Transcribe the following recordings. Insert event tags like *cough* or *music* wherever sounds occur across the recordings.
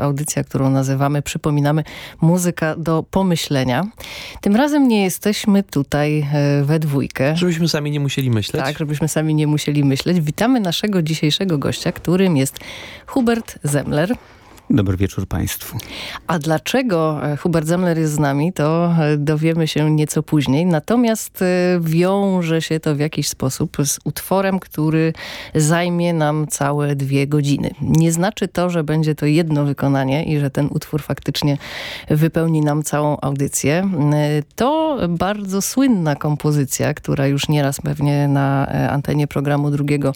Audycja, którą nazywamy, przypominamy, muzyka do pomyślenia. Tym razem nie jesteśmy tutaj e, we dwójkę. Żebyśmy sami nie musieli myśleć. Tak, żebyśmy sami nie musieli myśleć. Witamy naszego dzisiejszego gościa, którym jest Hubert Zemler. Dobry wieczór Państwu. A dlaczego e, Hubert Zemler jest z nami, to e, dowiemy się nieco później. Natomiast e, wiąże się to w jakiś sposób z utworem, który zajmie nam całe dwie godziny. Nie znaczy to, że będzie to jedno wykonanie i że ten utwór faktycznie wypełni nam całą audycję. To bardzo słynna kompozycja, która już nieraz pewnie na antenie programu drugiego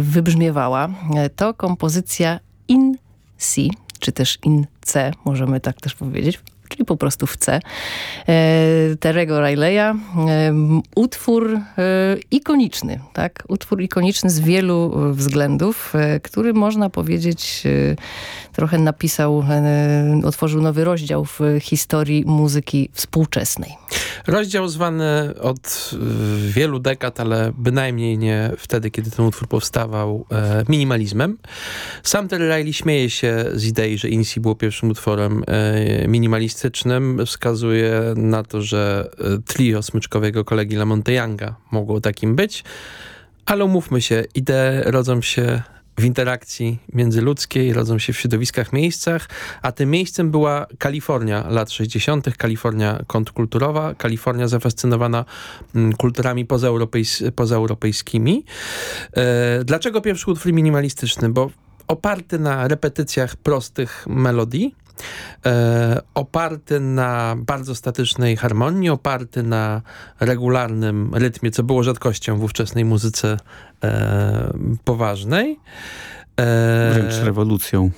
wybrzmiewała. To kompozycja In C, czy też in C, możemy tak też powiedzieć, czyli po prostu w C. E, Terego Rileya. E, utwór e, ikoniczny, tak? Utwór ikoniczny z wielu względów, który można powiedzieć trochę napisał, otworzył nowy rozdział w historii muzyki współczesnej. Rozdział zwany od wielu dekad, ale bynajmniej nie wtedy, kiedy ten utwór powstawał, minimalizmem. Sam Terry Riley śmieje się z idei, że Insi było pierwszym utworem minimalistycznym wskazuje na to, że e, trio smyczkowego kolegi Lamonte Younga mogło takim być, ale umówmy się, idee rodzą się w interakcji międzyludzkiej, rodzą się w środowiskach, miejscach, a tym miejscem była Kalifornia lat 60., Kalifornia kontrkulturowa, Kalifornia zafascynowana mm, kulturami pozaeuropejs pozaeuropejskimi. E, dlaczego pierwszy utwór minimalistyczny? Bo oparty na repetycjach prostych melodii, e, oparty na bardzo statycznej harmonii, oparty na regularnym rytmie, co było rzadkością w ówczesnej muzyce e, poważnej. E, Wręcz rewolucją.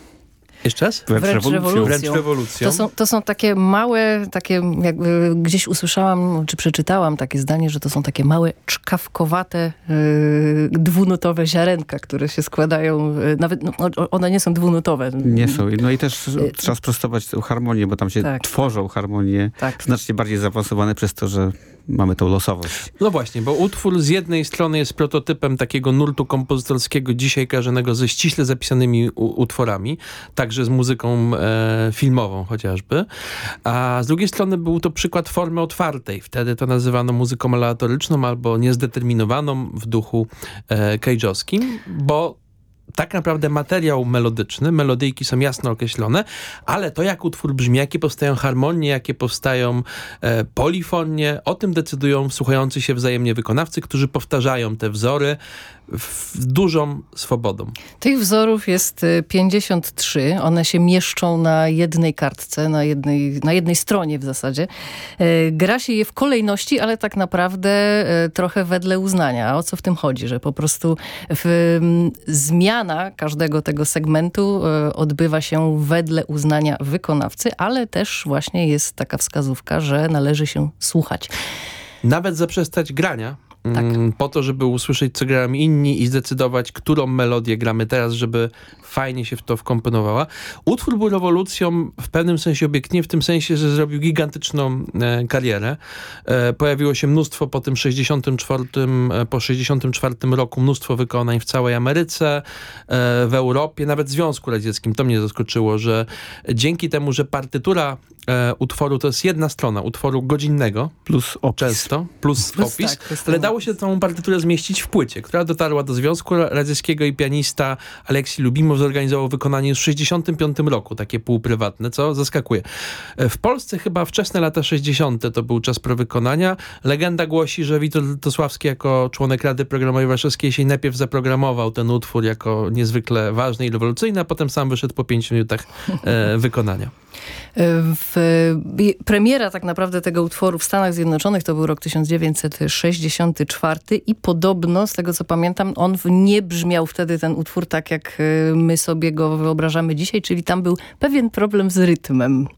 Jeszcze raz? Wręcz, Wręcz rewolucją. Wręcz rewolucją. To są, to są takie małe, takie jakby gdzieś usłyszałam, czy przeczytałam takie zdanie, że to są takie małe, czkawkowate, yy, dwunutowe ziarenka, które się składają, yy, nawet no, one nie są dwunutowe. Nie są. No i też yy, trzeba sprostować tę harmonię, bo tam się tak. tworzą harmonie tak. znacznie bardziej zaawansowane przez to, że mamy tą losowość. No właśnie, bo utwór z jednej strony jest prototypem takiego nurtu kompozytorskiego dzisiaj kojarzonego ze ściśle zapisanymi utworami, także z muzyką e, filmową chociażby, a z drugiej strony był to przykład formy otwartej. Wtedy to nazywano muzyką aleatoryczną albo niezdeterminowaną w duchu e, cage'owskim, bo tak naprawdę materiał melodyczny, melodyjki są jasno określone, ale to jak utwór brzmi, jakie powstają harmonie, jakie powstają e, polifonie, o tym decydują słuchający się wzajemnie wykonawcy, którzy powtarzają te wzory, dużą swobodą. Tych wzorów jest 53. Y, One się mieszczą na jednej kartce, na jednej, na jednej stronie w zasadzie. E, gra się je w kolejności, ale tak naprawdę e, trochę wedle uznania. A o co w tym chodzi? Że po prostu w, zmiana każdego tego segmentu odbywa się wedle uznania wykonawcy, ale też właśnie jest taka wskazówka, że należy się słuchać. Nawet zaprzestać grania tak. Mm, po to, żeby usłyszeć, co grają inni i zdecydować, którą melodię gramy teraz, żeby fajnie się w to wkomponowała. Utwór był rewolucją w pewnym sensie obiektnie, w tym sensie, że zrobił gigantyczną e, karierę. E, pojawiło się mnóstwo po tym 64, e, po 64 roku, mnóstwo wykonań w całej Ameryce, e, w Europie, nawet w Związku Radzieckim. To mnie zaskoczyło, że dzięki temu, że partytura e, utworu to jest jedna strona utworu godzinnego. Plus opis. Często. Plus, plus opis. Tak, ale dało się tą partyturę zmieścić w płycie, która dotarła do Związku Radzieckiego i pianista Aleksi Lubimow zorganizował wykonanie już w 65 roku, takie półprywatne, co zaskakuje. E, w Polsce chyba wczesne lata 60. to był czas wykonania. Legenda głosi, że Witold Tosławski jako członek Rady Programowej Warszawskiej się najpierw zaprogramował ten utwór jako niezwykle ważny i rewolucyjny, a potem sam wyszedł po pięciu minutach e, wykonania. W, premiera tak naprawdę tego utworu w Stanach Zjednoczonych to był rok 1964 i podobno, z tego co pamiętam, on nie brzmiał wtedy ten utwór tak, jak y, my sobie go wyobrażamy dzisiaj, czyli tam był pewien problem z rytmem.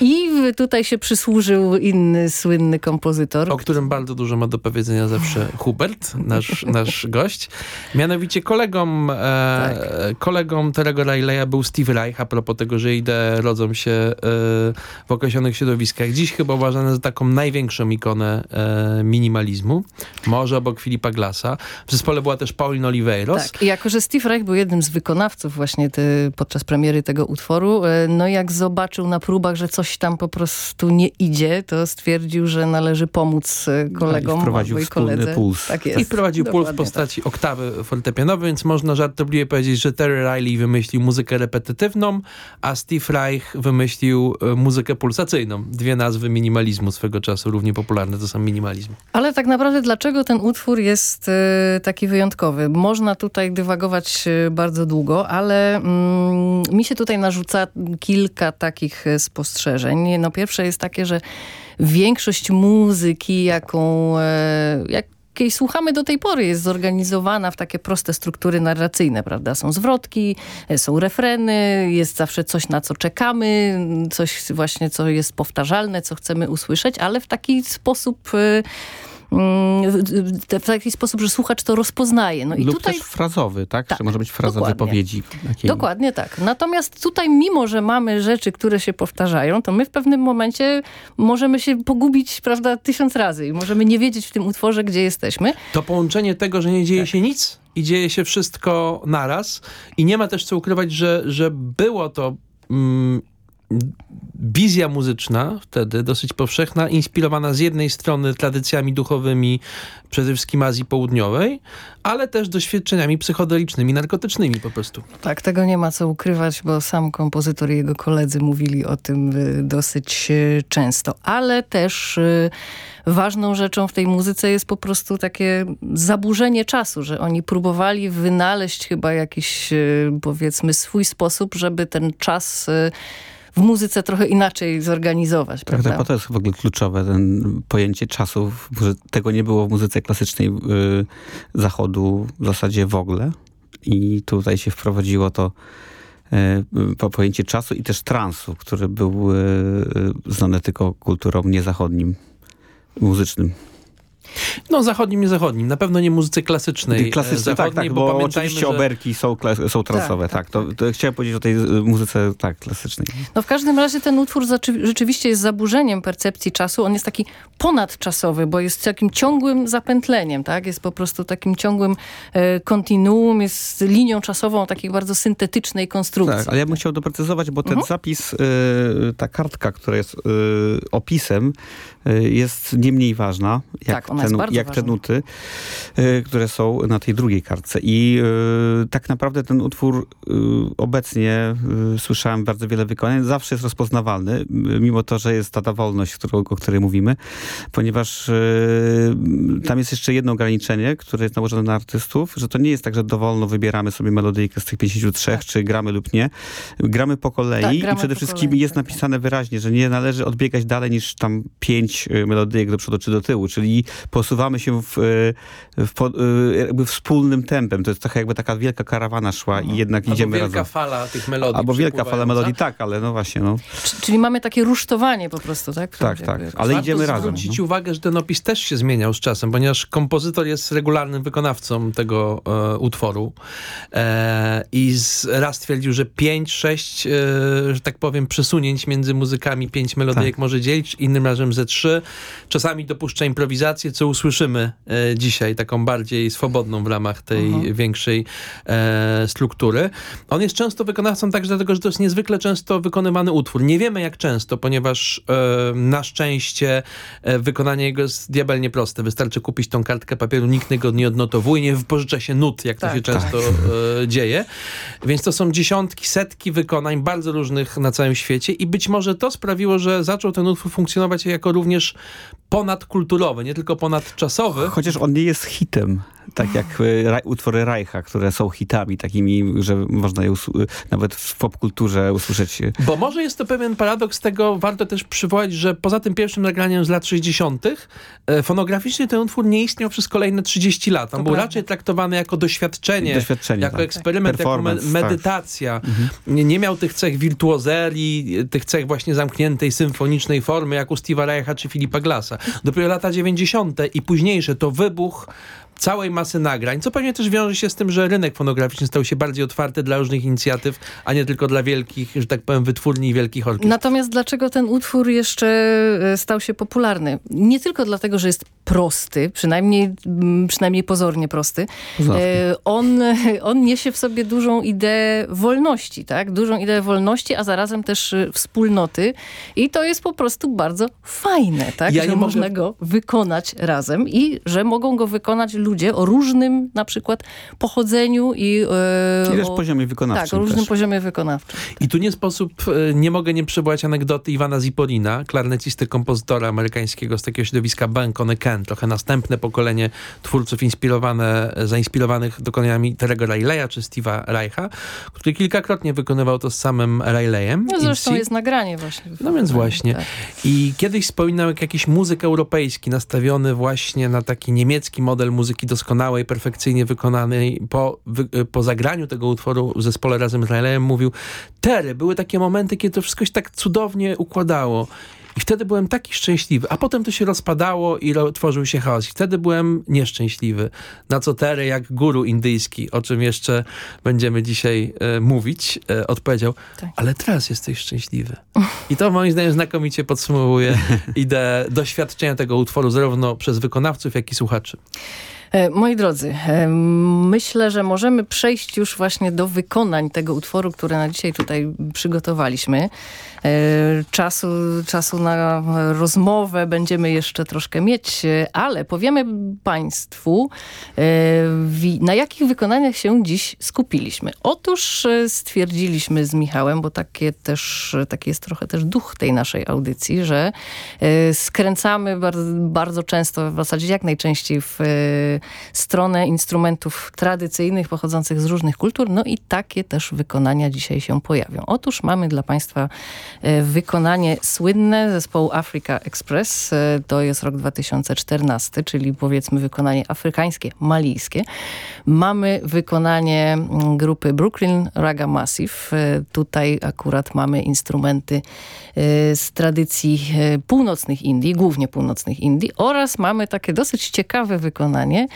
I tutaj się przysłużył inny słynny kompozytor. O którym bardzo dużo ma do powiedzenia zawsze Hubert, nasz, nasz gość. Mianowicie kolegą, e, tak. kolegą Terego Rileya był Steve Reich, a propos tego, że idee rodzą się e, w określonych środowiskach. Dziś chyba uważane za taką największą ikonę e, minimalizmu. Może obok Filipa Glassa. W zespole była też Pauline Oliveiros. Tak, i jako, że Steve Reich był jednym z wykonawców właśnie te, podczas premiery tego utworu, e, no jak zobaczył na próbach, że coś tam po prostu nie idzie, to stwierdził, że należy pomóc e, kolegom. I wprowadził wspólny koledze. puls. Tak jest. I wprowadził puls w postaci tak. oktawy fortepianowej, więc można żartobliwie powiedzieć, że Terry Riley wymyślił muzykę repetytywną, a Steve Reich wymyślił e, muzykę pulsacyjną. Dwie nazwy minimalizmu swego czasu, równie popularne to sam minimalizm. Ale tak naprawdę dlaczego ten utwór jest taki wyjątkowy? Można tutaj dywagować bardzo długo, ale mm, mi się tutaj narzuca kilka takich e, spostrzeżeń. No pierwsze jest takie, że większość muzyki, jaką, e, jak, jakiej słuchamy do tej pory, jest zorganizowana w takie proste struktury narracyjne, prawda? Są zwrotki, e, są refreny, jest zawsze coś, na co czekamy, coś właśnie, co jest powtarzalne, co chcemy usłyszeć, ale w taki sposób w taki sposób, że słuchacz to rozpoznaje. No i Lub tutaj... też frazowy, tak? tak? Że może być fraza dokładnie. wypowiedzi. Takiej... Dokładnie tak. Natomiast tutaj, mimo że mamy rzeczy, które się powtarzają, to my w pewnym momencie możemy się pogubić, prawda, tysiąc razy i możemy nie wiedzieć w tym utworze, gdzie jesteśmy. To połączenie tego, że nie dzieje tak. się nic i dzieje się wszystko naraz i nie ma też co ukrywać, że, że było to mm, wizja muzyczna wtedy dosyć powszechna, inspirowana z jednej strony tradycjami duchowymi przede wszystkim Azji Południowej, ale też doświadczeniami psychodelicznymi, narkotycznymi po prostu. Tak, tego nie ma co ukrywać, bo sam kompozytor i jego koledzy mówili o tym y, dosyć y, często, ale też y, ważną rzeczą w tej muzyce jest po prostu takie zaburzenie czasu, że oni próbowali wynaleźć chyba jakiś powiedzmy swój sposób, żeby ten czas w muzyce trochę inaczej zorganizować. Tak, prawda? tak, to jest w ogóle kluczowe, ten pojęcie czasu. Tego nie było w muzyce klasycznej y, zachodu w zasadzie w ogóle. I tutaj się wprowadziło to y, pojęcie czasu i też transu, który był y znany tylko kulturą niezachodnim, muzycznym. No zachodnim, nie zachodnim. Na pewno nie muzyce klasycznej. Klasycznej, tak, tak, bo, bo oczywiście że... oberki są, są transowe, tak. tak. To, to chciałem powiedzieć o tej y, muzyce, tak, klasycznej. No w każdym razie ten utwór rzeczywiście jest zaburzeniem percepcji czasu. On jest taki ponadczasowy, bo jest takim ciągłym zapętleniem, tak? Jest po prostu takim ciągłym e, kontinuum, jest linią czasową takiej bardzo syntetycznej konstrukcji. Tak, ale ja bym chciał doprecyzować, bo ten mhm. zapis, y, ta kartka, która jest y, opisem, jest nie mniej ważna, jak, tak, ten, jak te nuty, które są na tej drugiej kartce. I tak naprawdę ten utwór obecnie słyszałem bardzo wiele wykonań, zawsze jest rozpoznawalny, mimo to, że jest ta wolność, o której mówimy, ponieważ tam jest jeszcze jedno ograniczenie, które jest nałożone na artystów, że to nie jest tak, że dowolno wybieramy sobie melodyjkę z tych 53, tak. czy gramy lub nie. Gramy po kolei tak, gramy i przede wszystkim kolei, jest tak, napisane wyraźnie, że nie należy odbiegać dalej niż tam pięć y, melodyjek do przodu czy do tyłu, czyli posuwamy się w, w, jakby wspólnym tempem. To jest trochę jakby taka wielka karawana szła i jednak Albo idziemy wielka fala tych melodii. Albo wielka fala melodii, tak, ale no właśnie. No. Czyli mamy takie rusztowanie po prostu, tak? Tak, tak, ale idziemy razem. Warto zwrócić no. uwagę, że ten opis też się zmieniał z czasem, ponieważ kompozytor jest regularnym wykonawcą tego e, utworu e, i z, raz twierdził, że pięć, sześć, e, że tak powiem, przesunięć między muzykami, pięć melodyjek tak. może dzielić, innym razem ze trzy trzy. Czasami dopuszcza improwizację, co usłyszymy e, dzisiaj, taką bardziej swobodną w ramach tej większej e, struktury. On jest często wykonawcą także dlatego, że to jest niezwykle często wykonywany utwór. Nie wiemy jak często, ponieważ e, na szczęście e, wykonanie jego jest diabelnie proste. Wystarczy kupić tą kartkę papieru, nikt go nie odnotowuje, nie wypożycza się nut, jak tak, to się tak. często e, dzieje. Więc to są dziesiątki, setki wykonań, bardzo różnych na całym świecie i być może to sprawiło, że zaczął ten utwór funkcjonować jako również również ponadkulturowy, nie tylko ponad czasowych. Chociaż on nie jest hitem tak jak e, utwory Reicha, które są hitami takimi, że można je nawet w popkulturze usłyszeć. Bo może jest to pewien paradoks tego, warto też przywołać, że poza tym pierwszym nagraniem z lat 60. E, fonograficznie ten utwór nie istniał przez kolejne 30 lat. On to był prawda. raczej traktowany jako doświadczenie, doświadczenie jako tak. eksperyment, jako me tak. medytacja. Tak. Nie, nie, miał tych cech wirtuozerii, tych cech właśnie zamkniętej, symfonicznej formy, jak u Steve'a Reicha czy Filipa Glassa. Dopiero lata 90. i późniejsze to wybuch całej masy nagrań, co pewnie też wiąże się z tym, że rynek fonograficzny stał się bardziej otwarty dla różnych inicjatyw, a nie tylko dla wielkich, że tak powiem, wytwórni i wielkich orkiestr. Natomiast dlaczego ten utwór jeszcze e, stał się popularny? Nie tylko dlatego, że jest prosty, przynajmniej, przynajmniej pozornie prosty. E, on, *laughs* on niesie w sobie dużą ideę wolności, tak? Dużą ideę wolności, a zarazem też e, wspólnoty i to jest po prostu bardzo fajne, tak? Ja że można mogę... go wykonać razem i że mogą go wykonać ludzie o różnym na przykład pochodzeniu i... E, I też o, poziomie wykonawczym. Tak, o różnym też. poziomie wykonawczym. I tu nie sposób, e, nie mogę nie przywołać anegdoty Iwana Zipolina, klarnecisty, kompozytora amerykańskiego z takiego środowiska Bank on Ken, trochę następne pokolenie twórców inspirowane, zainspirowanych dokonaniami Terego Rileya czy Steve'a Reicha, który kilkakrotnie wykonywał to z samym Rileyem. No zresztą jest nagranie właśnie. No więc właśnie. Tak. I kiedyś wspominał jak jakiś muzyk europejski nastawiony właśnie na taki niemiecki model muzyki doskonałej, perfekcyjnie wykonanej. Po, wy, po zagraniu tego utworu w zespole razem z Rileyem mówił Tery, były takie momenty, kiedy to wszystko się tak cudownie układało. I wtedy byłem taki szczęśliwy, a potem to się rozpadało i tworzył się chaos. I wtedy byłem nieszczęśliwy. Na co Tery, jak guru indyjski, o czym jeszcze będziemy dzisiaj e, mówić, e, odpowiedział, tak. ale teraz jesteś szczęśliwy. I to moim zdaniem znakomicie podsumowuje *laughs* ideę doświadczenia tego utworu, zarówno przez wykonawców, jak i słuchaczy. E, moi drodzy, e, myślę, że możemy przejść już właśnie do wykonań tego utworu, który na dzisiaj tutaj przygotowaliśmy. E, czasu, czasu na rozmowę będziemy jeszcze troszkę mieć, ale powiemy Państwu, na jakich wykonaniach się dziś skupiliśmy. Otóż stwierdziliśmy z Michałem, bo takie też, taki jest trochę też duch tej naszej audycji, że skręcamy bardzo, bardzo często, w zasadzie jak najczęściej w stronę instrumentów tradycyjnych pochodzących z różnych kultur, no i takie też wykonania dzisiaj się pojawią. Otóż mamy dla Państwa E, wykonanie słynne zespołu Africa Express. E, to jest rok 2014, czyli powiedzmy wykonanie afrykańskie, malijskie. Mamy wykonanie mm, grupy Brooklyn Raga Massive. E, tutaj akurat mamy instrumenty z tradycji północnych Indii, głównie północnych Indii oraz mamy takie dosyć ciekawe wykonanie.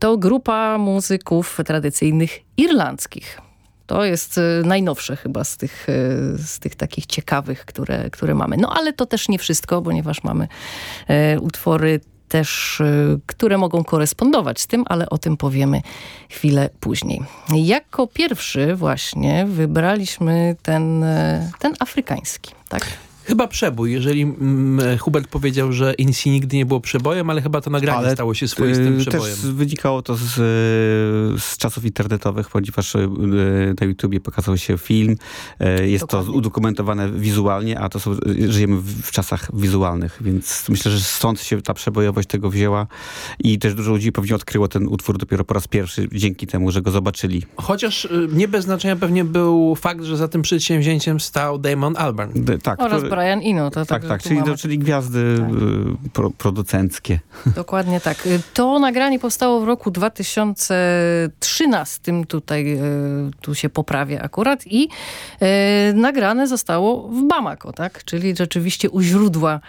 To grupa muzyków tradycyjnych irlandzkich. To jest y, najnowsze chyba z tych, y, z tych takich ciekawych, które, które mamy. No ale to też nie wszystko, ponieważ mamy e, utwory też, które mogą korespondować z tym, ale o tym powiemy chwilę później. Jako pierwszy właśnie wybraliśmy ten, e, ten afrykański, tak? Chyba przebój, jeżeli mm, Hubert powiedział, że Insi nigdy nie było przebojem, ale chyba to nagranie ale, stało się swoistym y, przebojem. Też wynikało to z, z czasów internetowych, ponieważ y, na YouTubie pokazał się film. Y, jest Dokładnie. to udokumentowane wizualnie, a to są, żyjemy w, w, czasach wizualnych, więc myślę, że stąd się ta przebojowość tego wzięła i też dużo ludzi pewnie odkryło ten utwór dopiero po raz pierwszy dzięki temu, że go zobaczyli. Chociaż nie bez znaczenia pewnie był fakt, że za tym przedsięwzięciem stał Damon Albarn. D tak, Oraz Brian Ino. To tak, tak, tak czyli, mamy... czyli gwiazdy tak. Y, pro, producenckie. *laughs* Dokładnie tak. To nagranie powstało w roku 2013, tutaj y, tu się poprawia akurat i y, nagrane zostało w Bamako, tak? czyli rzeczywiście u źródła,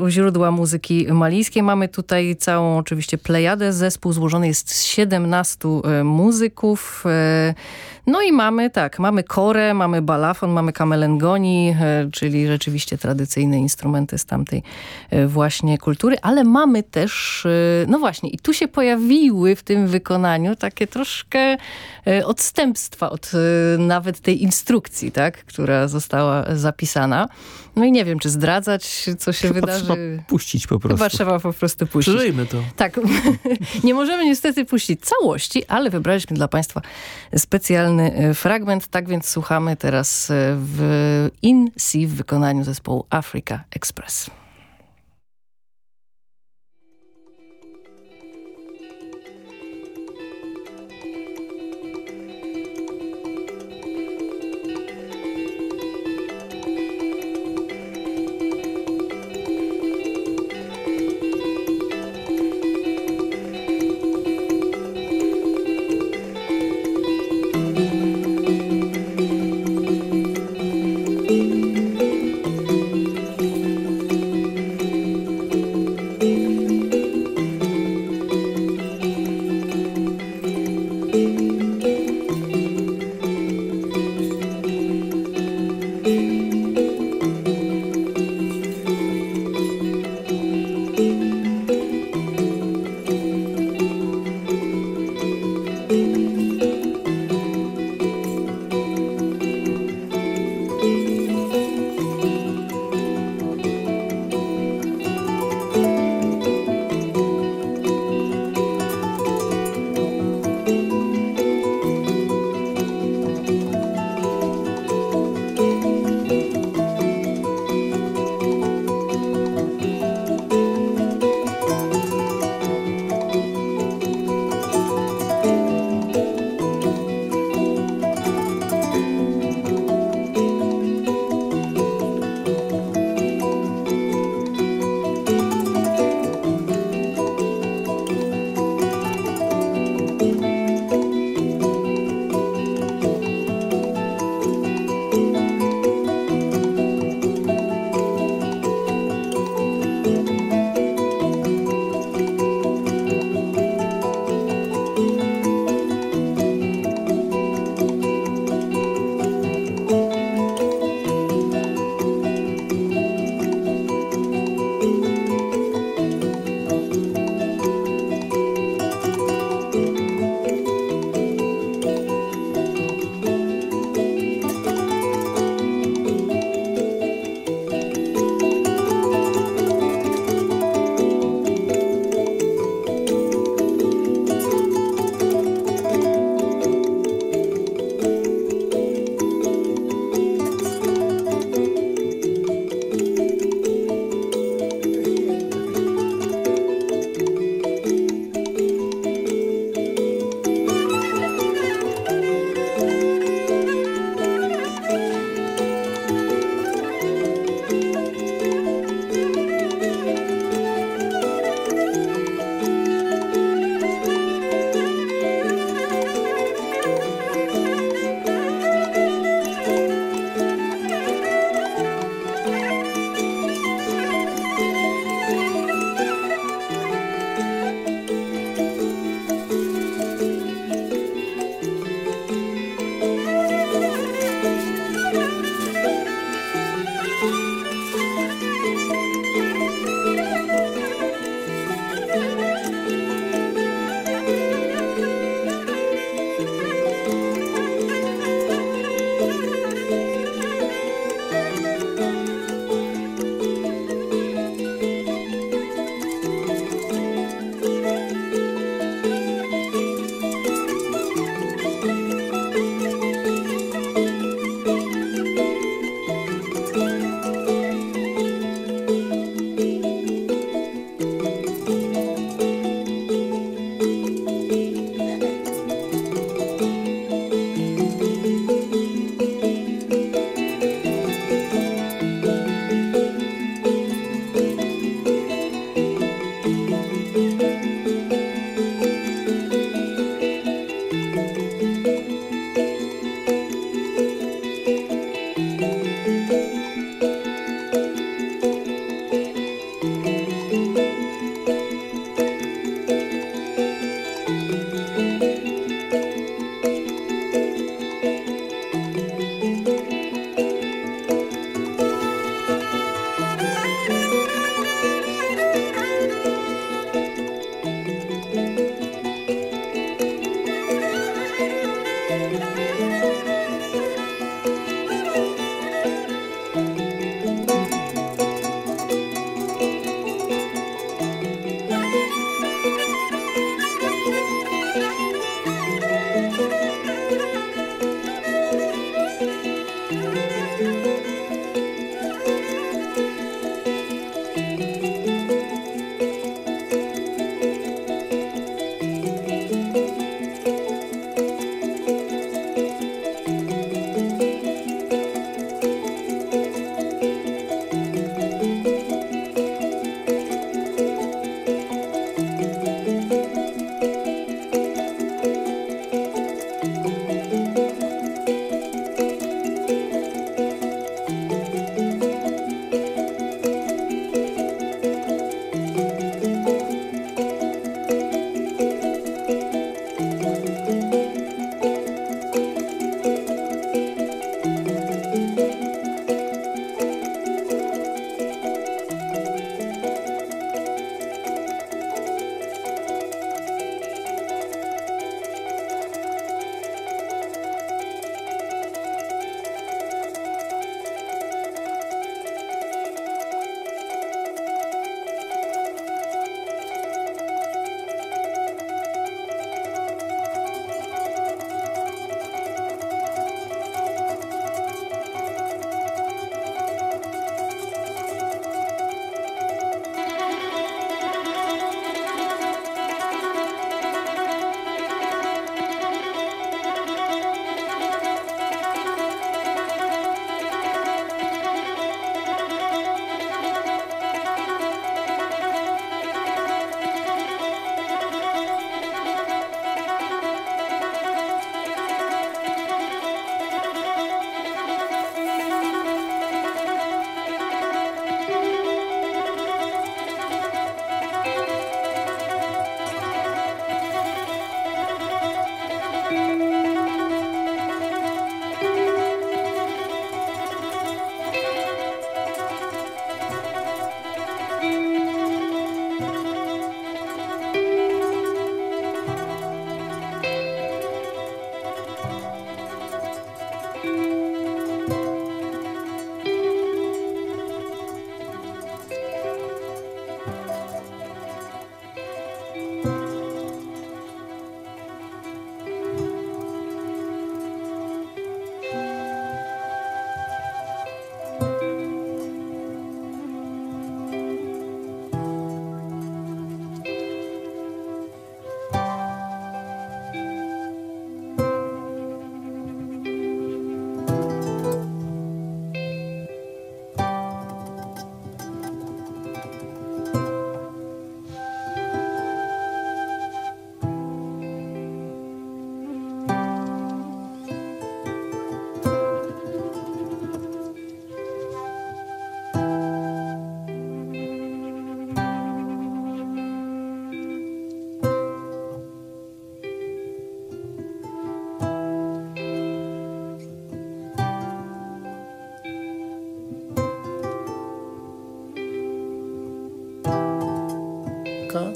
u źródła muzyki malijskiej. Mamy tutaj całą oczywiście plejadę. Zespół złożony jest z 17 muzyków. No i mamy tak, mamy korę, mamy balafon, mamy kamelengoni, e, czyli rzeczywiście tradycyjne instrumenty z tamtej e, właśnie kultury, ale mamy też, e, no właśnie, i tu się pojawiły w tym wykonaniu takie troszkę odstępstwa od nawet tej instrukcji, tak, która została zapisana. No i nie wiem, czy zdradzać, co się Chyba wydarzy. Trzeba puścić po prostu. Chyba trzeba po prostu puścić. Przeżyjmy to. Tak. *laughs* nie możemy niestety puścić całości, ale wybraliśmy dla Państwa specjalny e, fragment. Tak więc słuchamy teraz e, w In C w wykonaniu zespołu Africa Express.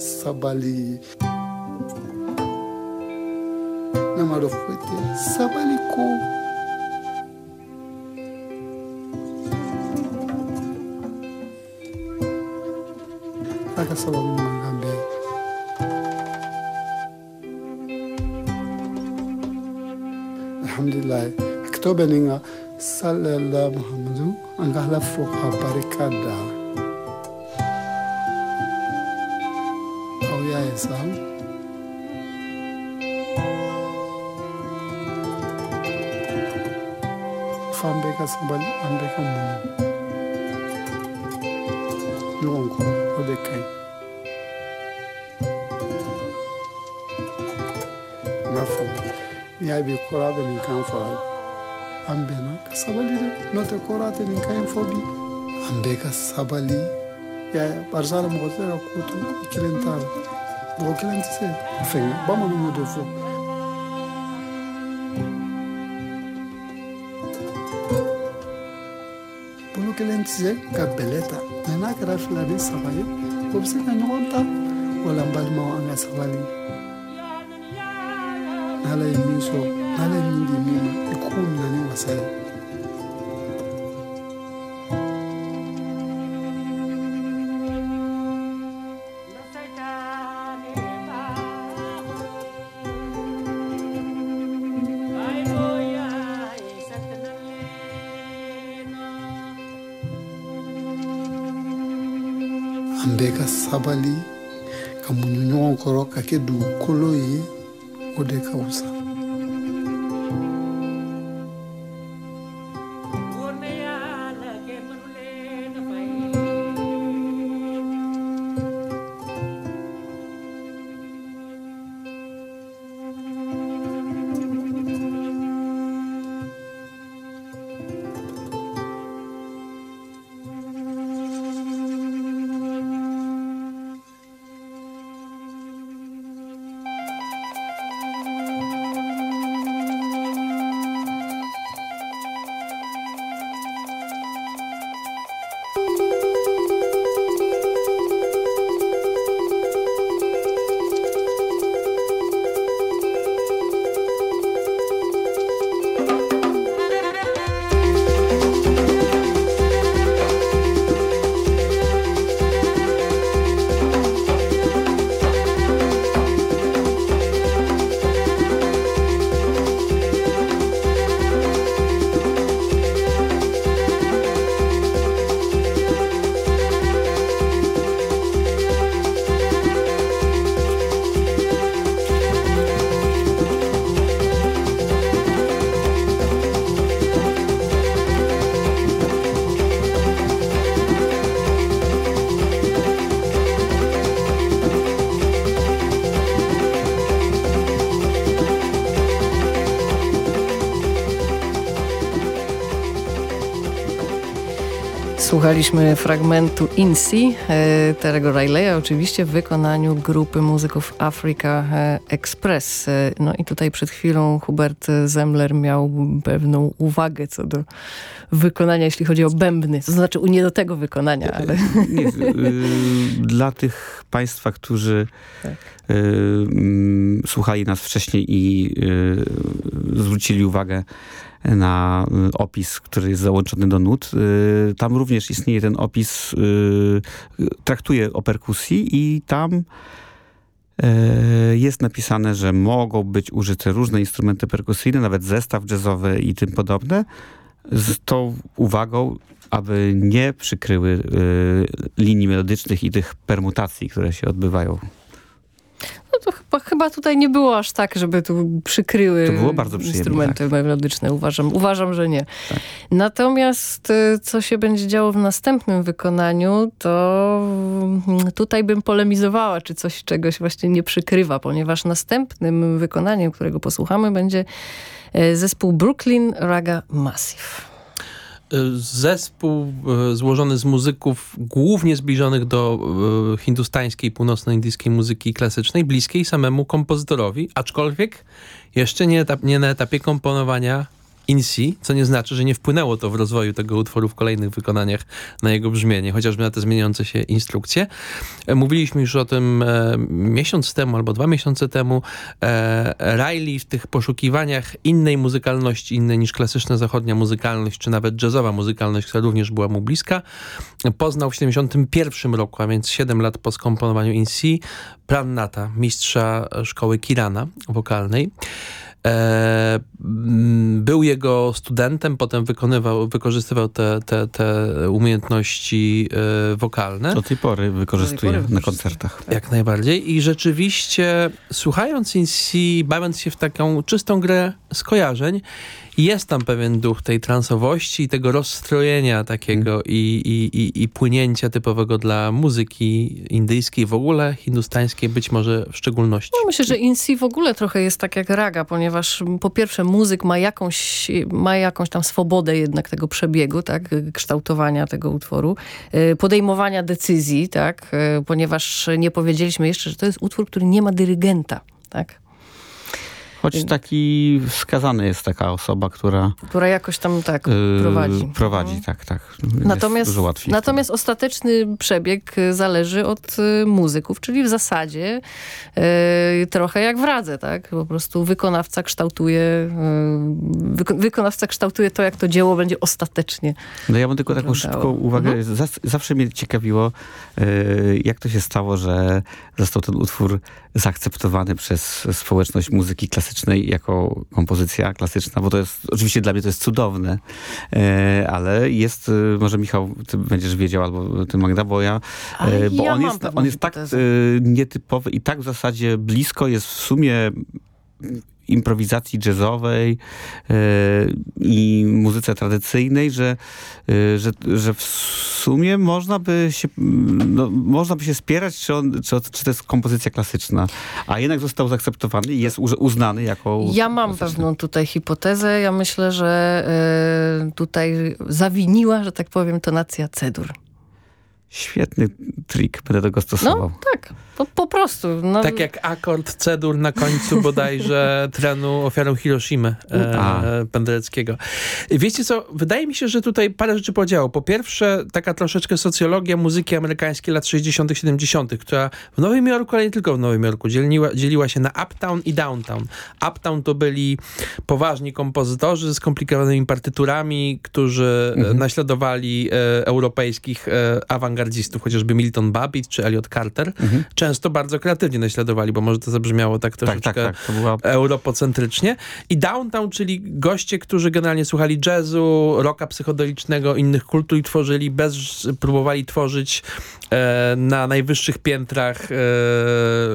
sabali na marofu ete sabali ko akasaba mumangambe alhamdulilahi akitobeninga salela muhammadu angahla fo abarikada बल अंडे का मुँह लोगों को वो देखें ya bi kora da ni kan fa an be na ka sabali da no te kora te ni kan fo bi an be ka sabali ya barzala mo ko te ko to ikilen ta bo kilen ti se fe ba mo no do fo tɛ se ka bɛlɛ ta mɛ n'a kɛra fila ni saba ye o bɛ se ka ɲɔgɔn ta wala n balimaw an ka sabali n'ala ye min sɔrɔ n'ala ye min di min ma i k'o minɛ ni wasa ye ke dunkolo ye o de Słuchaliśmy fragmentu Insi e, Terego Rileya, oczywiście w wykonaniu grupy muzyków Africa e, Express. E, no i tutaj przed chwilą Hubert Zemler miał pewną uwagę co do wykonania, jeśli chodzi o bębny. To znaczy nie do tego wykonania, ale... Nie, y, dla tych państwa, którzy tak. słuchali nas wcześniej i zwrócili uwagę na y, opis, który jest załączony do nut. Y, tam również istnieje ten opis, y, traktuje o perkusji i tam jest napisane, że mogą być użyte różne instrumenty perkusyjne, nawet zestaw jazzowy i tym podobne, z tą uwagą, aby nie przykryły linii melodycznych i tych permutacji, które się odbywają. No to chyba, chyba tutaj nie było aż tak, żeby tu przykryły to było bardzo instrumenty tak. melodyczne. Uważam, uważam, że nie. Tak. Natomiast y, co się będzie działo w następnym wykonaniu, to mm, tutaj bym polemizowała, czy coś czegoś właśnie nie przykrywa, ponieważ następnym wykonaniem, którego posłuchamy, będzie y, zespół Brooklyn Raga Massive zespół e, złożony z muzyków głównie zbliżonych do e, hindustańskiej, północnoindyjskiej muzyki klasycznej, bliskiej samemu kompozytorowi, aczkolwiek jeszcze nie, etap, nie na etapie komponowania Insi, co nie znaczy, że nie wpłynęło to w rozwoju tego utworu w kolejnych wykonaniach na jego brzmienie, chociażby na te zmieniające się instrukcje. E, mówiliśmy już o tym e, miesiąc temu albo dwa miesiące temu. E, Riley w tych poszukiwaniach innej muzykalności, innej niż klasyczna zachodnia muzykalność, czy nawet jazzowa muzykalność, która również była mu bliska, poznał w 71 roku, a więc 7 lat po skomponowaniu Insi, Prannata, mistrza szkoły Kirana wokalnej. E, mm, był jego studentem, potem wykonywał, wykorzystywał te, te, te umiejętności e, wokalne. Do tej pory wykorzystuje tej pory na koncertach. Jak najbardziej. I rzeczywiście słuchając INC, bawiąc się w taką czystą grę skojarzeń, jest tam pewien duch tej transowości i tego rozstrojenia takiego mm. i, i, i, i płynięcia typowego dla muzyki indyjskiej w ogóle, hindustańskiej być może w szczególności. No, myślę, że Insi w ogóle trochę jest tak jak raga, ponieważ po pierwsze muzyk ma jakąś, ma jakąś tam swobodę jednak tego przebiegu, tak, kształtowania tego utworu, y, podejmowania decyzji, tak, y, ponieważ nie powiedzieliśmy jeszcze, że to jest utwór, który nie ma dyrygenta, tak. Choć taki wskazany jest taka osoba, która... Która jakoś tam tak yy, prowadzi. Prowadzi, mhm. tak, tak. natomiast, natomiast ostateczny przebieg zależy od y, muzyków, czyli w zasadzie y, trochę jak w Radze, tak? Po prostu wykonawca kształtuje y, wyko wykonawca kształtuje to, jak to dzieło będzie ostatecznie No ja mam tylko taką szybką uwagę. Mhm. Zawsze mnie ciekawiło, jak to się stało, że został ten utwór zaakceptowany przez społeczność muzyki klasycznej jako kompozycja klasyczna, bo to jest, oczywiście dla mnie to jest cudowne, e, ale jest, e, może Michał, ty będziesz wiedział, albo ty Magda, bo ja, e, bo ja on, jest, on jest tak nietypowy i tak w zasadzie blisko jest w sumie improwizacji jazzowej yy, i muzyce tradycyjnej, że, yy, że, że w sumie można by się, no, można by się spierać, czy, on, czy, czy to jest kompozycja klasyczna. A jednak został zaakceptowany i jest uznany jako Ja mam klasyczny. pewną tutaj hipotezę. Ja myślę, że yy, tutaj zawiniła, że tak powiem, tonacja cedur. Świetny trik, będę tego stosował. No tak, po, po prostu. No. Tak jak akord cedur na końcu bodajże *laughs* trenu ofiarą Hiroshimy e, Pendereckiego. Wiecie co, wydaje mi się, że tutaj parę rzeczy podziało. Po pierwsze, taka troszeczkę socjologia muzyki amerykańskiej lat 60 70 która w Nowym Jorku, ale nie tylko w Nowym Jorku, dzieliła, dzieliła się na uptown i downtown. Uptown to byli poważni kompozytorzy z skomplikowanymi partyturami, którzy mhm. naśladowali e, europejskich e, awangardzistów, chociażby Milton Babbitt czy Elliot Carter. Mhm często bardzo kreatywnie naśladowali, bo może to zabrzmiało tak, tak troszeczkę tak, tak, tak. Była... europocentrycznie. I Downtown, czyli goście, którzy generalnie słuchali jazzu, rocka psychodelicznego, innych kultur i tworzyli, bez, próbowali tworzyć e, na najwyższych piętrach, e,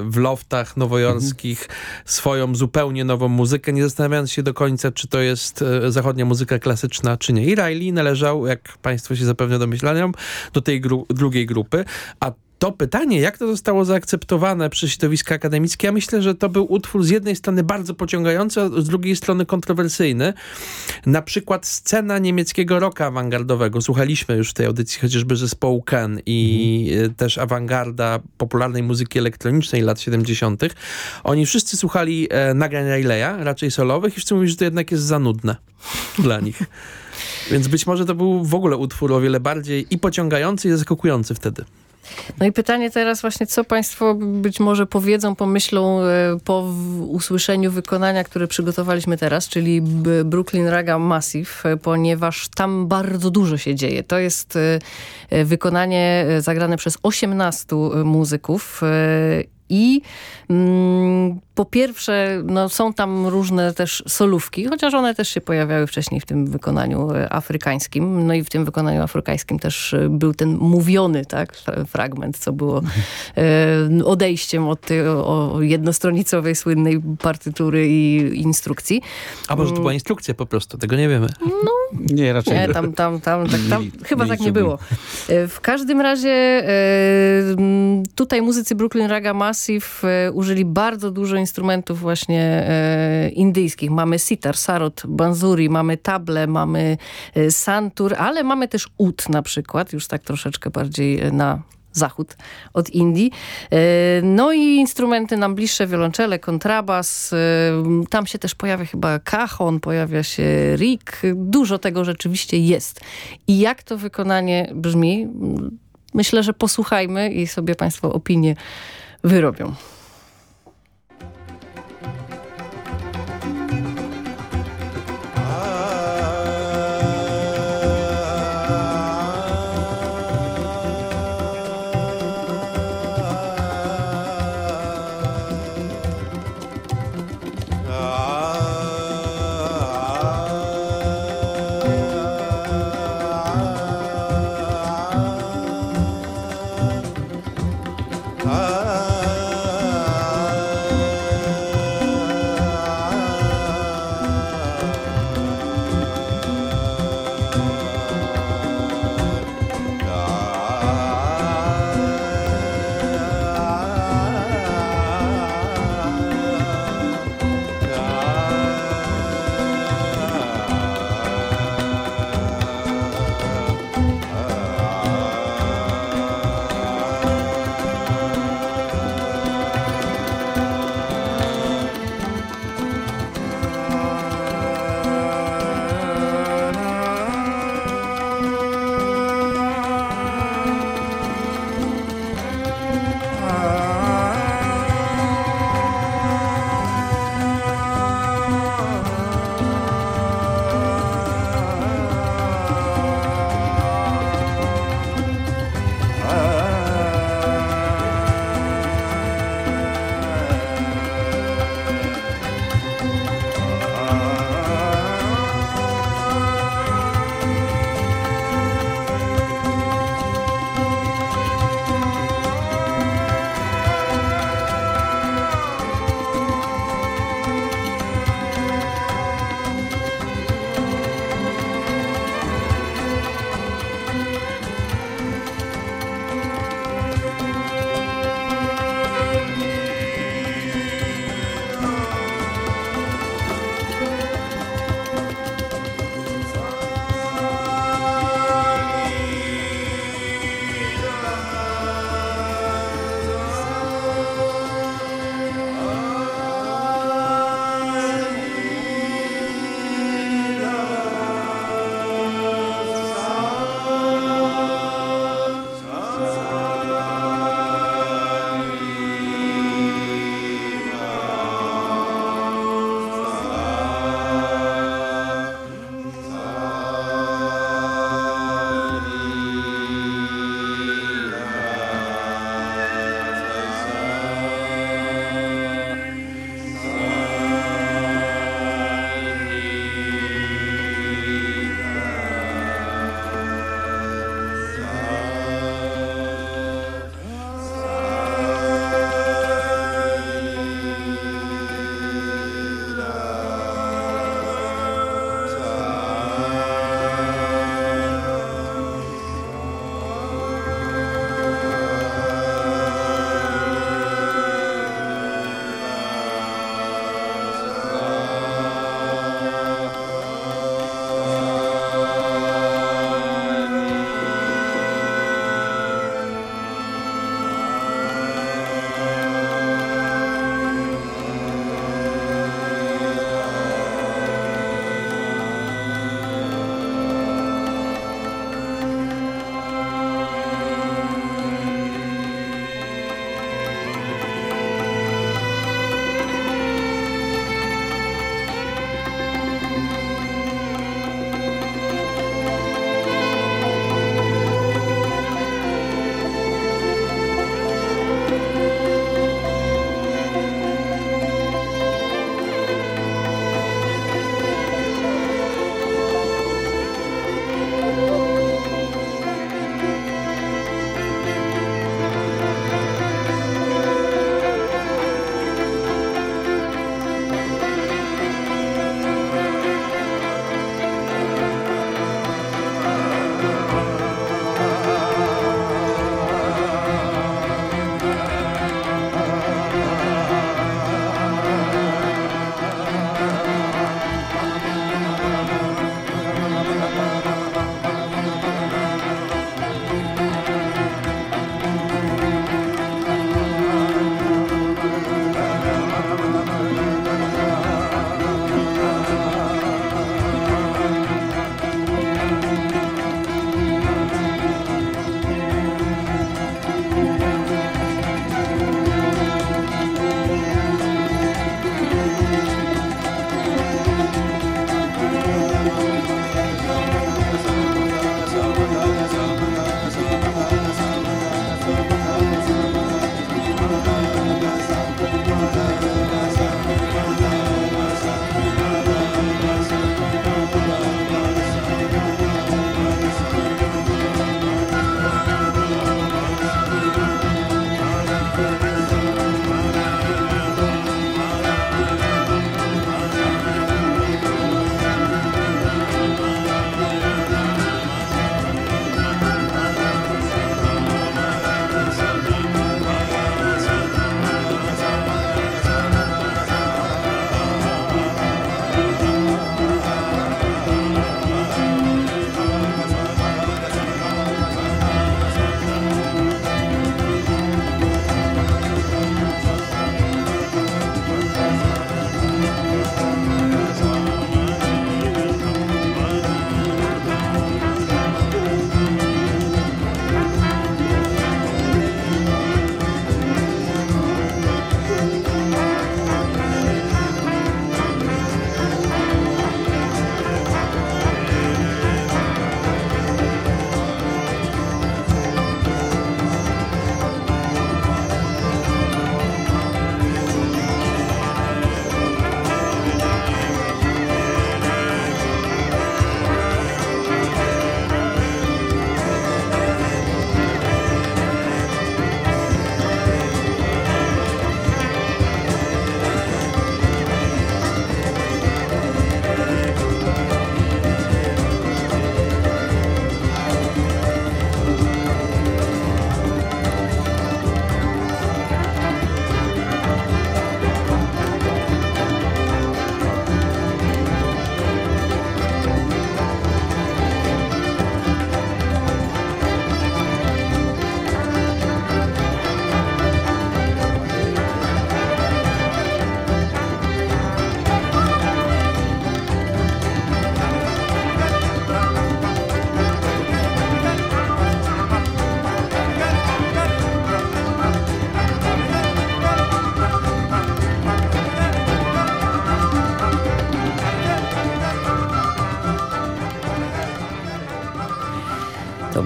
w loftach nowojorskich mhm. swoją zupełnie nową muzykę, nie zastanawiając się do końca, czy to jest e, zachodnia muzyka klasyczna, czy nie. I Riley należał, jak państwo się zapewne domyślają, do tej gru drugiej grupy, a to pytanie, jak to zostało zaakceptowane przez środowiska akademickie, ja myślę, że to był utwór z jednej strony bardzo pociągający, a z drugiej strony kontrowersyjny. Na przykład scena niemieckiego rocka awangardowego. Słuchaliśmy już w tej audycji chociażby zespołu Ken i mhm. też awangarda popularnej muzyki elektronicznej lat 70. Oni wszyscy słuchali e, nagrań Rileya, raczej solowych i wszyscy mówili, że to jednak jest za nudne *laughs* dla nich. Więc być może to był w ogóle utwór o wiele bardziej i pociągający i zaskakujący wtedy. No i pytanie teraz właśnie, co państwo być może powiedzą, pomyślą e, po usłyszeniu wykonania, które przygotowaliśmy teraz, czyli Brooklyn Raga Massive, e, ponieważ tam bardzo dużo się dzieje. To jest e, wykonanie zagrane przez 18 muzyków i mm, po pierwsze, no, są tam różne też solówki, chociaż one też się pojawiały wcześniej w tym wykonaniu e, afrykańskim. No i w tym wykonaniu afrykańskim też e, był ten mówiony tak, fragment, co było e, odejściem od tej o jednostronicowej, słynnej partytury i instrukcji. A może to była mm. instrukcja po prostu, tego nie wiemy. No, nie, raczej nie. Tam, tam, tam, tak, tam chyba tak nie było. W każdym razie tutaj muzycy Brooklyn Raga Massive użyli bardzo dużo instrumentów właśnie e, indyjskich. Mamy sitar, sarot, banzuri, mamy table, mamy e, santur, ale mamy też ud na przykład, już tak troszeczkę bardziej na zachód od Indii. E, no i instrumenty nam bliższe, wiolonczele, kontrabas. E, tam się też pojawia chyba kachon, pojawia się rik. Dużo tego rzeczywiście jest. I jak to wykonanie brzmi? Myślę, że posłuchajmy i sobie Państwo opinię wyrobią.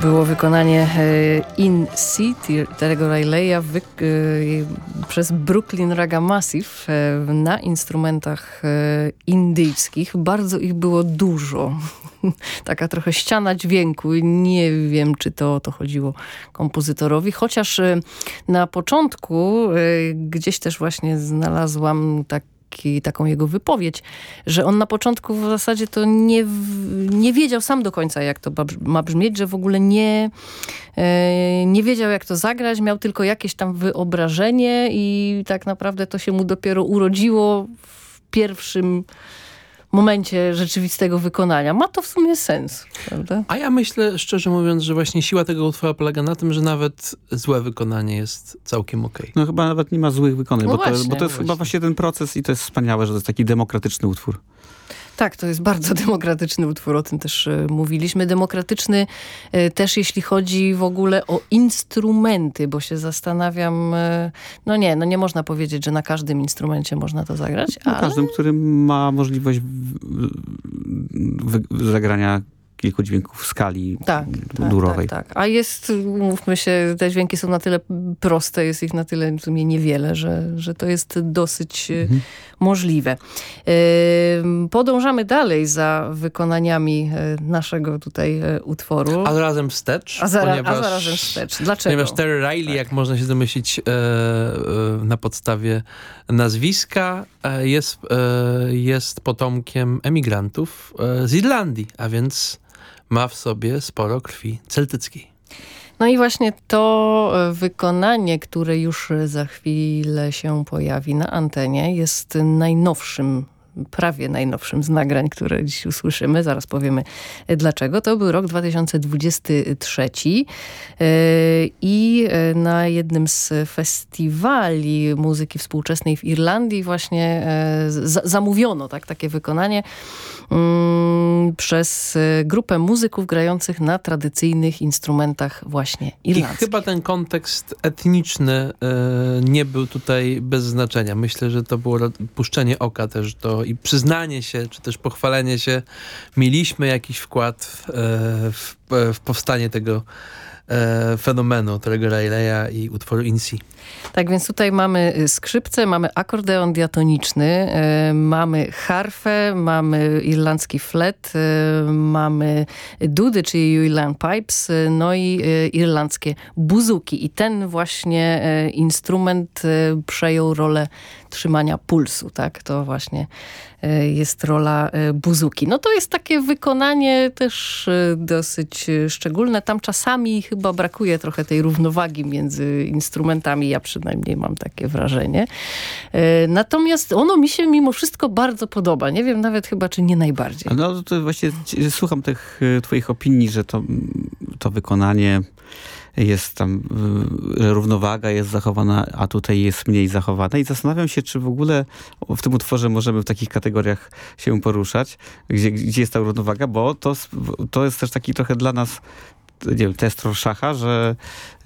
Było wykonanie e, In C Terego Rileya przez Brooklyn Raga Massive e, na instrumentach e, indyjskich. Bardzo ich było dużo. *laughs* Taka trochę ściana dźwięku. Nie wiem, czy to o to chodziło kompozytorowi. Chociaż na początku gdzieś też właśnie znalazłam tak taki, taką jego wypowiedź, że on na początku w zasadzie to nie, nie wiedział sam do końca, jak to ma brzmieć, że w ogóle nie, e, nie wiedział, jak to zagrać, miał tylko jakieś tam wyobrażenie i tak naprawdę to się mu dopiero urodziło w pierwszym momencie rzeczywistego wykonania. Ma to w sumie sens, prawda? A ja myślę, szczerze mówiąc, że właśnie siła tego utworu polega na tym, że nawet złe wykonanie jest całkiem okej. Okay. No chyba nawet nie ma złych wykonań, no bo, właśnie, to, bo to jest właśnie. chyba właśnie ten proces i to jest wspaniałe, że to jest taki demokratyczny utwór. Tak, to jest bardzo *laughs* demokratyczny utwór, o tym też e, mówiliśmy. Demokratyczny e, też jeśli chodzi w ogóle o instrumenty, bo się zastanawiam, e, no nie, no nie można powiedzieć, że na każdym instrumencie można to zagrać. Na ale... każdym, który ma możliwość zagrania kilku dźwięków w skali tak, tak, durowej. Tak, tak. A jest, mówmy się, te dźwięki są na tyle proste, jest ich na tyle w sumie niewiele, że, że to jest dosyć e, mhm. możliwe. podążamy dalej za wykonaniami e, naszego tutaj e, utworu. A zarazem wstecz. A, zara, ponieważ, a zarazem wstecz. Dlaczego? Ponieważ Terry Riley, tak. jak można się domyślić na podstawie nazwiska, jest, jest potomkiem emigrantów z Irlandii, a więc ma w sobie sporo krwi celtyckiej. No i właśnie to e, wykonanie, które już za chwilę się pojawi na antenie, jest najnowszym prawie najnowszym z nagrań, które dziś usłyszymy. Zaraz powiemy e, dlaczego. To był rok 2023 e, i na jednym z festiwali muzyki współczesnej w Irlandii właśnie zamówiono tak, takie wykonanie Mm, przez e, grupę muzyków grających na tradycyjnych instrumentach właśnie irlandzkich. I chyba ten kontekst etniczny e, nie był tutaj bez znaczenia. Myślę, że to było puszczenie oka też to i przyznanie się, czy też pochwalenie się. Mieliśmy jakiś wkład e, w, w powstanie tego fenomenu Terego Rayleigha i utworu Insi. Tak więc tutaj mamy y, skrzypce, mamy akordeon diatoniczny, y, mamy harfę, mamy irlandzki flet, y, mamy dudy, czyli Irland Pipes, no i irlandzkie buzuki. I ten właśnie instrument przejął rolę trzymania pulsu, tak? To właśnie jest rola buzuki. No to jest takie wykonanie też dosyć szczególne. Tam czasami chyba brakuje trochę tej równowagi między instrumentami. Ja przynajmniej mam takie wrażenie. E, natomiast ono mi się mimo wszystko bardzo podoba. Nie wiem nawet chyba, czy nie najbardziej. No to właśnie słucham tych e, twoich opinii, że to, to wykonanie jest tam, e, że równowaga jest zachowana, a tutaj jest mniej zachowana. I zastanawiam się, czy w ogóle w tym utworze możemy w takich kategoriach się poruszać, gdzie, gdzie jest ta równowaga, bo to, to jest też taki trochę dla nas nie wiem, test Rorschacha, że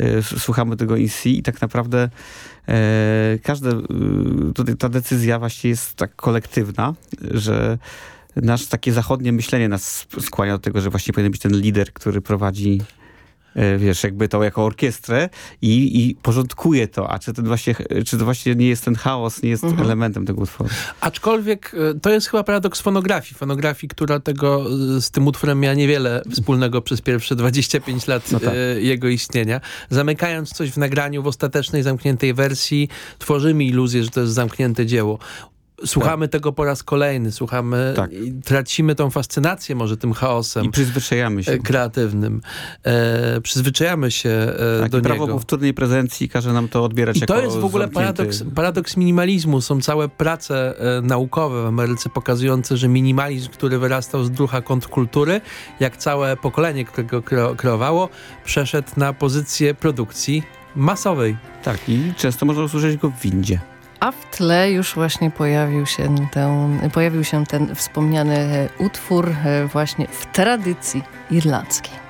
y, słuchamy tego IC i tak naprawdę y, każde, y, tutaj ta decyzja właściwie jest tak kolektywna, że nasz takie zachodnie myślenie nas skłania do tego, że właśnie powinien być ten lider, który prowadzi E, wiesz, jakby to jako orkiestrę i, i porządkuje to, a czy, ten właśnie, czy to właśnie nie jest ten chaos, nie jest mhm. elementem tego utworu. Aczkolwiek e, to jest chyba paradoks fonografii, fonografii, która tego e, z tym utworem miała niewiele wspólnego przez pierwsze 25 lat no tak. jego istnienia. Zamykając coś w nagraniu w ostatecznej, zamkniętej wersji, tworzymy iluzję, że to jest zamknięte dzieło. Słuchamy tak. tego po raz kolejny, słuchamy, tak. tracimy tą fascynację może tym chaosem. I przyzwyczajamy się. E, kreatywnym. E, przyzwyczajamy się e, tak, do prawo niego. prawo powtórnej prezencji każe nam to odbierać I jako to jest w ogóle paradoks, paradoks, minimalizmu. Są całe prace e, naukowe w Ameryce pokazujące, że minimalizm, który wyrastał z ducha kontrkultury, jak całe pokolenie, które go kreowało, przeszedł na pozycję produkcji masowej. Tak, i często można usłyszeć go w windzie a w tle już właśnie pojawił się ten, pojawił się ten wspomniany utwór e, właśnie w tradycji irlandzkiej.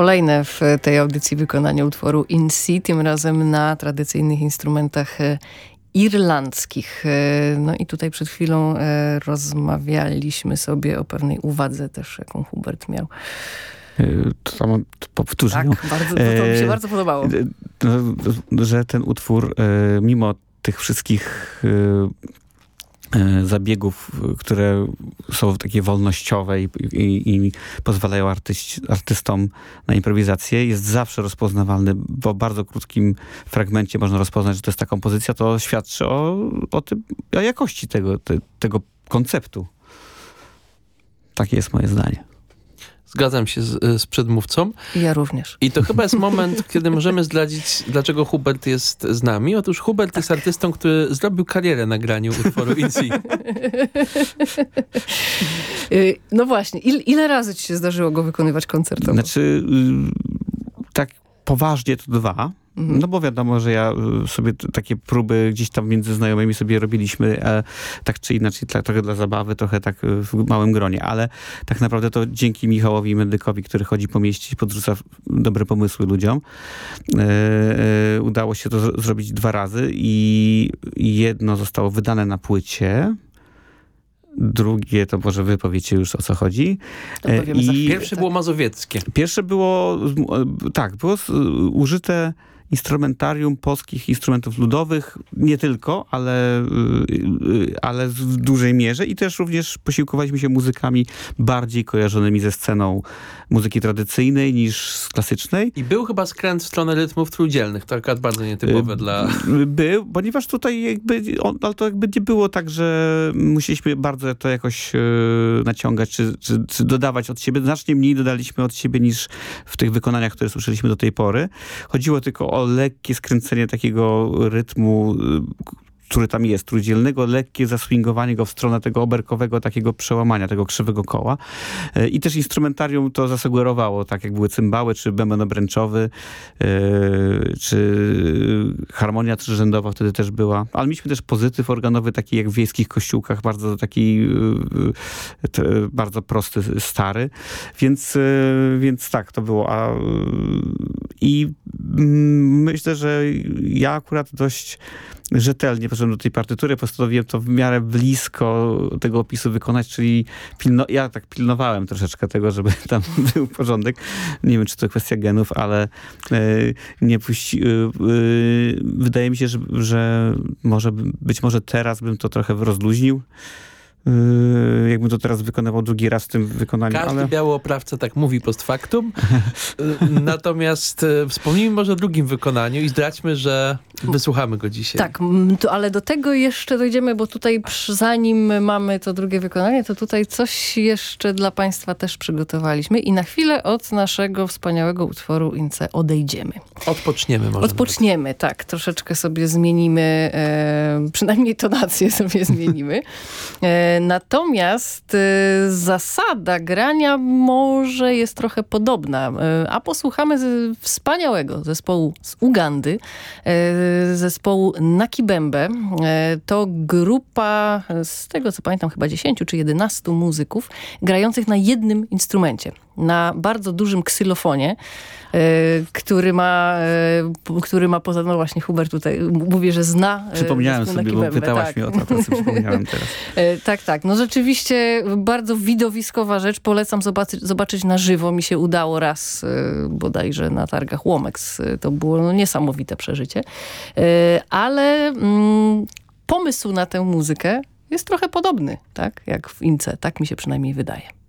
Kolejne w tej audycji wykonanie utworu In C, tym razem na tradycyjnych instrumentach irlandzkich. No i tutaj przed chwilą rozmawialiśmy sobie o pewnej uwadze też, jaką Hubert miał. To samo powtórzę. Tak, bardzo, to, mi się bardzo podobało. No, że ten utwór, mimo tych wszystkich E, zabiegów, które są takie wolnościowe i, i, i pozwalają artyści, artystom na improwizację, jest zawsze rozpoznawalny. Po bardzo krótkim fragmencie można rozpoznać, że to jest ta kompozycja, to świadczy o, o, tym, o jakości tego, te, tego konceptu. Takie jest moje zdanie. Zgadzam się z, z przedmówcą. Ja również. I to chyba jest moment, kiedy możemy zdradzić, dlaczego Hubert jest z nami. Otóż Hubert tak. jest artystą, który zrobił karierę na graniu utworu Insi. Y, *laughs* no właśnie, Il, ile razy ci się zdarzyło go wykonywać koncertowo? Znaczy, y, tak poważnie to dwa. Mhm. No bo wiadomo, że ja y, sobie takie próby gdzieś tam między znajomymi sobie robiliśmy, e, tak czy inaczej, dla, trochę dla zabawy, trochę tak y, w małym gronie, ale tak naprawdę to dzięki Michałowi Medykowi, który chodzi po mieście i podrzuca dobre pomysły ludziom, e, e, udało się to zrobić dwa razy i jedno zostało wydane na płycie, Drugie to może wy powiecie już o co chodzi. I pierwsze było mazowieckie. Pierwsze było, tak, było użyte instrumentarium polskich instrumentów ludowych, nie tylko, ale, y, y, ale w dużej mierze i też również posiłkowaliśmy się muzykami bardziej kojarzonymi ze sceną muzyki tradycyjnej niż klasycznej. I był chyba skręt w stronę rytmów trójdzielnych, to akurat bardzo nietypowe dla... Był, ponieważ tutaj jakby, on, ale to jakby nie było tak, że musieliśmy bardzo to jakoś naciągać, czy, czy, czy dodawać od siebie. Znacznie mniej dodaliśmy od siebie niż w tych wykonaniach, które słyszeliśmy do tej pory. Chodziło tylko o lekkie skręcenie takiego rytmu, który tam jest, trójdzielnego, lekkie zaswingowanie go w stronę tego oberkowego takiego przełamania, tego krzywego koła. E, I też instrumentarium to zasugerowało, tak jak były cymbały, czy bęben obręczowy, e, czy harmonia trzyrzędowa wtedy też była. Ale mieliśmy też pozytyw organowy, taki jak w wiejskich kościółkach, bardzo taki e, bardzo prosty, stary. Więc, więc tak, to było. A, I mm, myślę, że ja akurat dość rzetelnie poszedłem do tej partytury, postanowiłem to w miarę blisko tego opisu wykonać, czyli pilno, ja tak pilnowałem troszeczkę tego, żeby *laughs* tam był porządek. Nie wiem, czy to kwestia genów, ale e, nie puści, e, e, wydaje mi się, że, że może, być może teraz bym to trochę rozluźnił. Yy, jakbym to teraz wykonywał drugi raz w tym wykonaniu. Każdy ale... biały oprawca tak mówi post factum. *laughs* Yy, natomiast yy, wspomnijmy może o drugim wykonaniu i zdradźmy, że wysłuchamy go dzisiaj. Tak, to, ale do tego jeszcze dojdziemy, bo tutaj zanim mamy to drugie wykonanie, to tutaj coś jeszcze dla Państwa też przygotowaliśmy i na chwilę od naszego wspaniałego utworu Ince odejdziemy. Odpoczniemy może. Odpoczniemy, nawet. tak. Troszeczkę sobie zmienimy, e, przynajmniej tonację sobie zmienimy. *laughs* E, Natomiast y, zasada grania może jest trochę podobna, y, a posłuchamy wspaniałego zespołu z Ugandy, y, zespołu Nakibembe. To grupa, z tego co pamiętam, chyba 10 czy 11 muzyków grających na jednym instrumencie, na bardzo dużym ksylofonie. E, który ma, e, który ma poza, no właśnie Hubert tutaj mówi, że zna. E, przypomniałem sobie, bo pytałaś tak. mnie o to, to sobie przypomniałem *laughs* teraz. tak, tak. No rzeczywiście bardzo widowiskowa rzecz. Polecam zobaczyć, zobaczyć na żywo. Mi się udało raz bodajże na targach Łomex. To było no, niesamowite przeżycie. Ale mm, pomysł na tę muzykę jest trochę podobny, tak? Jak w Ince. Tak mi się przynajmniej wydaje.